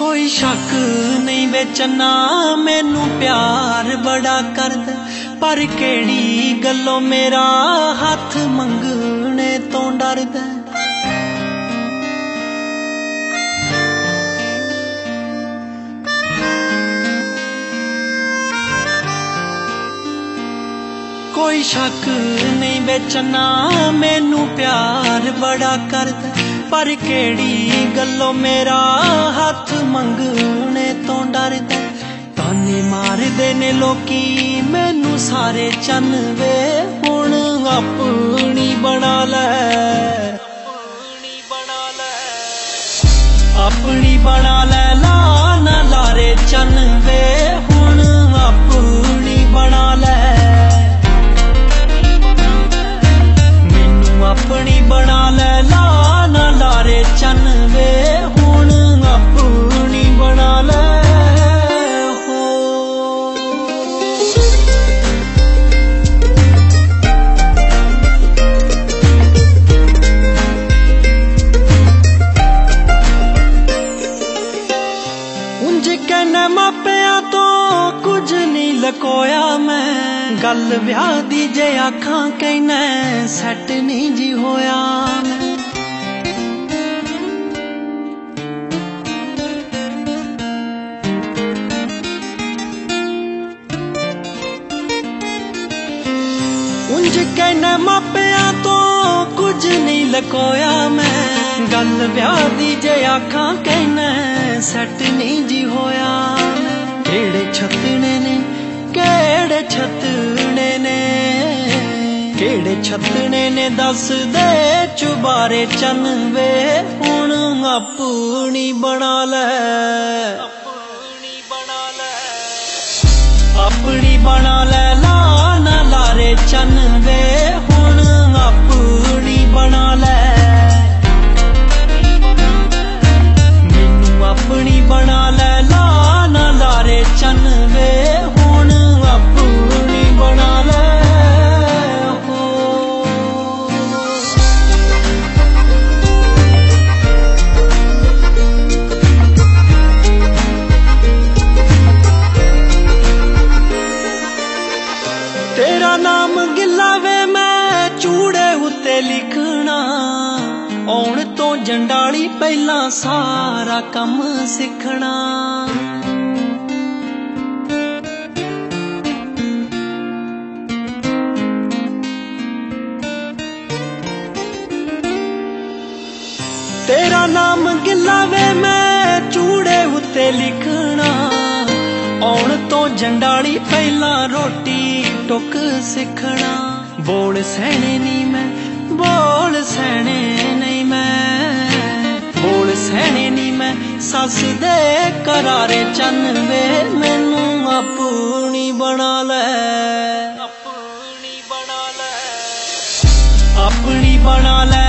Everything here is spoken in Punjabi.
ਕੋਈ ਸ਼ੱਕ ਨਹੀਂ ਵਿੱਚ ਨਾ ਮੈਨੂੰ ਪਿਆਰ ਬੜਾ ਕਰਦਾ। ਪਰ ਕਿਹੜੀ ਗੱਲੋਂ ਮੇਰਾ ਹੱਥ ਮੰਗਣੇ ਤੋਂ ਡਰਦਾ? ਕੋਈ ਸ਼ੱਕ ਨਹੀਂ ਵਿੱਚ ਨਾ ਮੈਨੂੰ ਪਿਆਰ ਬੜਾ ਕਰਦਾ, ਪਰ ਕਿਹੜੀ ਗੱਲੋਂ ਮੇਰਾ ਹੱਥ ਮੰਗਣੇ ਤੋਂ ਡਰਦਾ? ਤਾਨੇ ਮਾਰਦੇ ਨੇ ਲੋਕੀ, ਮੈਨੂੰ ਸਾਰੇ ਚੰਨ ਵੇ ਹੁਣ ਆਪਣੀ ਬਣਾ ਲੈ। ਆਪਣੀ ਬਣਾ ਲੈ। ਆਪਣੀ ਬਣਾ ਲੈ ਲਾ ਨਾ ਲਾਰੇ ਚੰਨ ਵੇ ਲਕੋਇਆ ਮੈਂ। ਗੱਲ ਵਿਆਹ ਦੀ ਜੇ ਆਖਾਂ ਕਹਿਣਾ ਸੈੱਟ ਨਹੀਂ ਜੀ ਹੋਇਆ ਮੈਂ। ਉਂਝ ਕਹਿਣਾ ਮਾਪਿਆਂ ਤੋਂ ਕੁਝ ਨਹੀਂ ਲਕੋਇਆ ਮੈਂ। ਗੱਲ ਵਿਆਹ ਦੀ ਜੇ ਆਖਾਂ ਕਹਿਣਾ ਸੈੱਟ ਨਹੀਂ ਜੀ ਹੋਇਆ ਕਿਹੜੇ ਛੱਤਣੇ ਨੇ ਕਿਹੜੇ ਛੱਤਣੇ ਨੇ? ਕਿਹੜੇ ਛੱਤਣੇ ਨੇ? ਦੱਸ ਦੇ ਚੁਬਾਰੇ ਚੰਨ ਵੇ। ਹੁਣ ਆਪਣੀ ਬਣਾ ਲੈ। ਆਪਣੀ ਬਣਾ ਲੈ। ਆਪਣੀ ਬਣਾ ਲੈ। ਲਾ ਨਾ ਲਾਰੇ ਚੰਨ ਵੇ। ਹੁਣ ਆਪਣੀ ਬਣਾ ਲੈ। ਮੈਨੂੰ ਆਪਣੀ ਬਣਾ ਲੈ। ਲਾ ਨਾ ਲਾਰੇ ਚੰਨ ਵੇ। ਆਉਣ ਤੋਂ ਜੰਡਾਲੀ ਪਹਿਲਾਂ ਸਾਰਾ ਕੰਮ ਸਿੱਖਣਾ। ਤੇਰਾ ਨਾਮ ਗਿੱਲਾ ਵੇ ਮੈਂ ਚੂੜੇ ਉੱਤੇ ਲਿਖਣਾ। ਆਉਣ ਤੋਂ ਜੰਡਾਲੀ ਪਹਿਲਾਂ ਰੋਟੀ ਟੁੱਕ ਸਿੱਖਣਾ। ਬੋਲ ਸਹਿਣੇ ਨਹੀਂ ਮੈਂ, ਬੋਲ ਸਹਿਣੇ ਸੱਸ ਦੇ ਕਰਾਰੇ ਚੰਨ ਵੇ, ਮੈਨੂੰ ਆਪਣੀ ਬਣਾ ਲੈ। ਆਪਣੀ ਬਣਾ ਲੈ। ਆਪਣੀ ਬਣਾ ਲੈ।